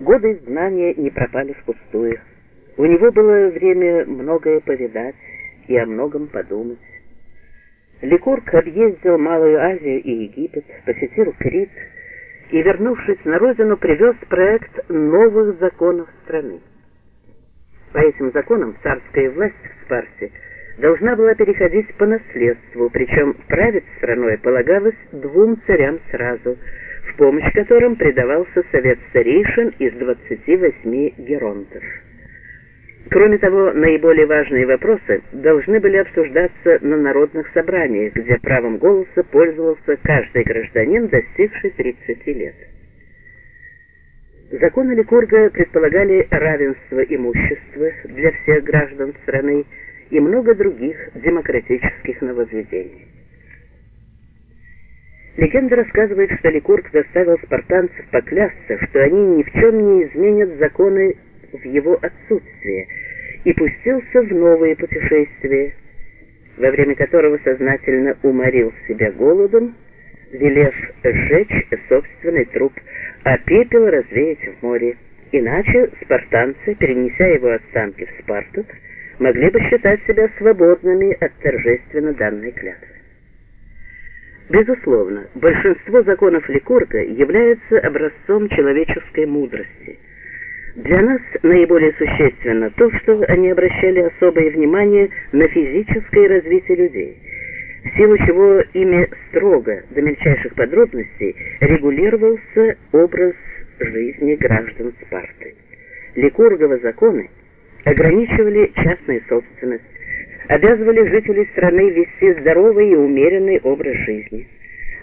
Годы знания не пропали впустую. У него было время многое повидать и о многом подумать. Ликург объездил Малую Азию и Египет, посетил Крит и, вернувшись на родину, привез проект новых законов страны. По этим законам царская власть в Спарсе должна была переходить по наследству, причем править страной полагалось двум царям сразу, помощь которым предавался совет старейшин из 28 геронтов. Кроме того, наиболее важные вопросы должны были обсуждаться на народных собраниях, где правом голоса пользовался каждый гражданин, достигший 30 лет. Законы Ликурга предполагали равенство имущества для всех граждан страны и много других демократических нововведений. Легенда рассказывает, что Ликург заставил спартанцев поклясться, что они ни в чем не изменят законы в его отсутствие, и пустился в новые путешествия, во время которого сознательно уморил себя голодом, велев сжечь собственный труп, а пепел развеять в море. Иначе спартанцы, перенеся его останки в Спарту, могли бы считать себя свободными от торжественно данной клятвы. Безусловно, большинство законов Ликурга являются образцом человеческой мудрости. Для нас наиболее существенно то, что они обращали особое внимание на физическое развитие людей – в силу чего ими строго до мельчайших подробностей регулировался образ жизни граждан Спарты. Ликурговы законы ограничивали частную собственность, обязывали жителей страны вести здоровый и умеренный образ жизни.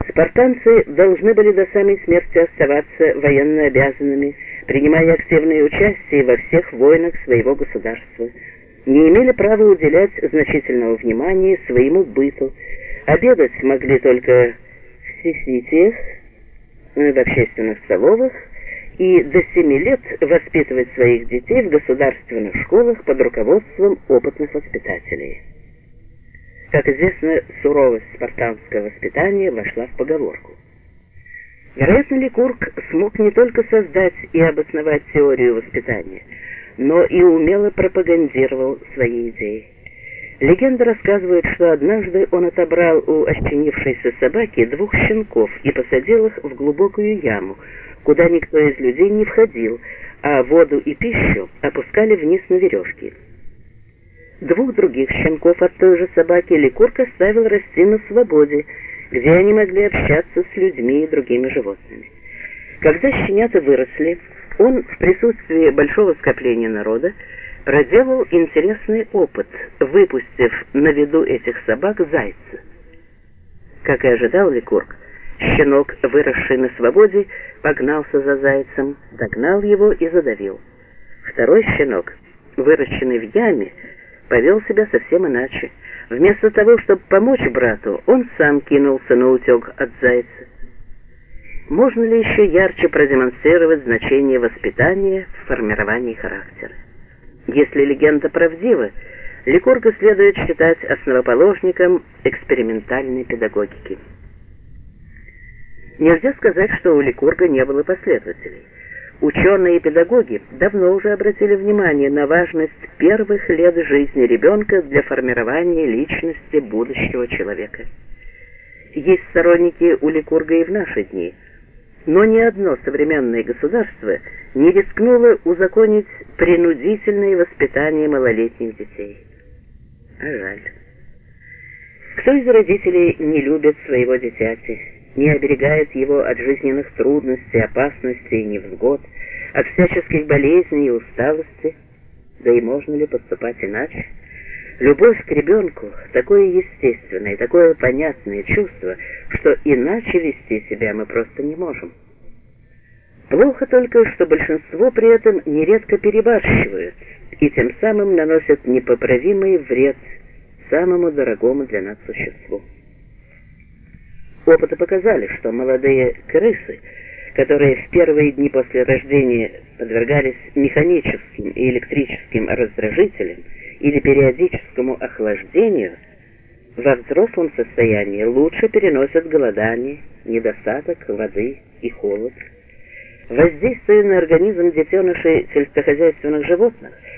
Спартанцы должны были до самой смерти оставаться военно обязанными, принимая активное участие во всех войнах своего государства – не имели права уделять значительного внимания своему быту. Обедать могли только в сеситиях, э, в общественных столовых, и до семи лет воспитывать своих детей в государственных школах под руководством опытных воспитателей. Как известно, суровость спартанского воспитания вошла в поговорку. Вероятно, Ликург смог не только создать и обосновать теорию воспитания – но и умело пропагандировал свои идеи. Легенда рассказывает, что однажды он отобрал у ощенившейся собаки двух щенков и посадил их в глубокую яму, куда никто из людей не входил, а воду и пищу опускали вниз на веревки. Двух других щенков от той же собаки Ликург оставил расти на свободе, где они могли общаться с людьми и другими животными. Когда щенята выросли, он в присутствии большого скопления народа проделал интересный опыт, выпустив на виду этих собак зайца. Как и ожидал Ликург, щенок, выросший на свободе, погнался за зайцем, догнал его и задавил. Второй щенок, выращенный в яме, повел себя совсем иначе. Вместо того, чтобы помочь брату, он сам кинулся на утек от зайца. Можно ли еще ярче продемонстрировать значение воспитания в формировании характера? Если легенда правдива, Ликурга следует считать основоположником экспериментальной педагогики. Нельзя сказать, что у Ликурга не было последователей. Ученые и педагоги давно уже обратили внимание на важность первых лет жизни ребенка для формирования личности будущего человека. Есть сторонники у Ликурга и в наши дни – но ни одно современное государство не рискнуло узаконить принудительное воспитание малолетних детей. А жаль. Кто из родителей не любит своего дитяти, не оберегает его от жизненных трудностей, опасностей и невзгод, от всяческих болезней и усталости? Да и можно ли поступать иначе? Любовь к ребенку – такое естественное, такое понятное чувство, что иначе вести себя мы просто не можем. Плохо только, что большинство при этом нередко перебарщивают и тем самым наносят непоправимый вред самому дорогому для нас существу. Опыты показали, что молодые крысы, которые в первые дни после рождения подвергались механическим и электрическим раздражителям, или периодическому охлаждению, во взрослом состоянии лучше переносят голодание, недостаток воды и холод. воздействуя на организм детенышей сельскохозяйственных животных,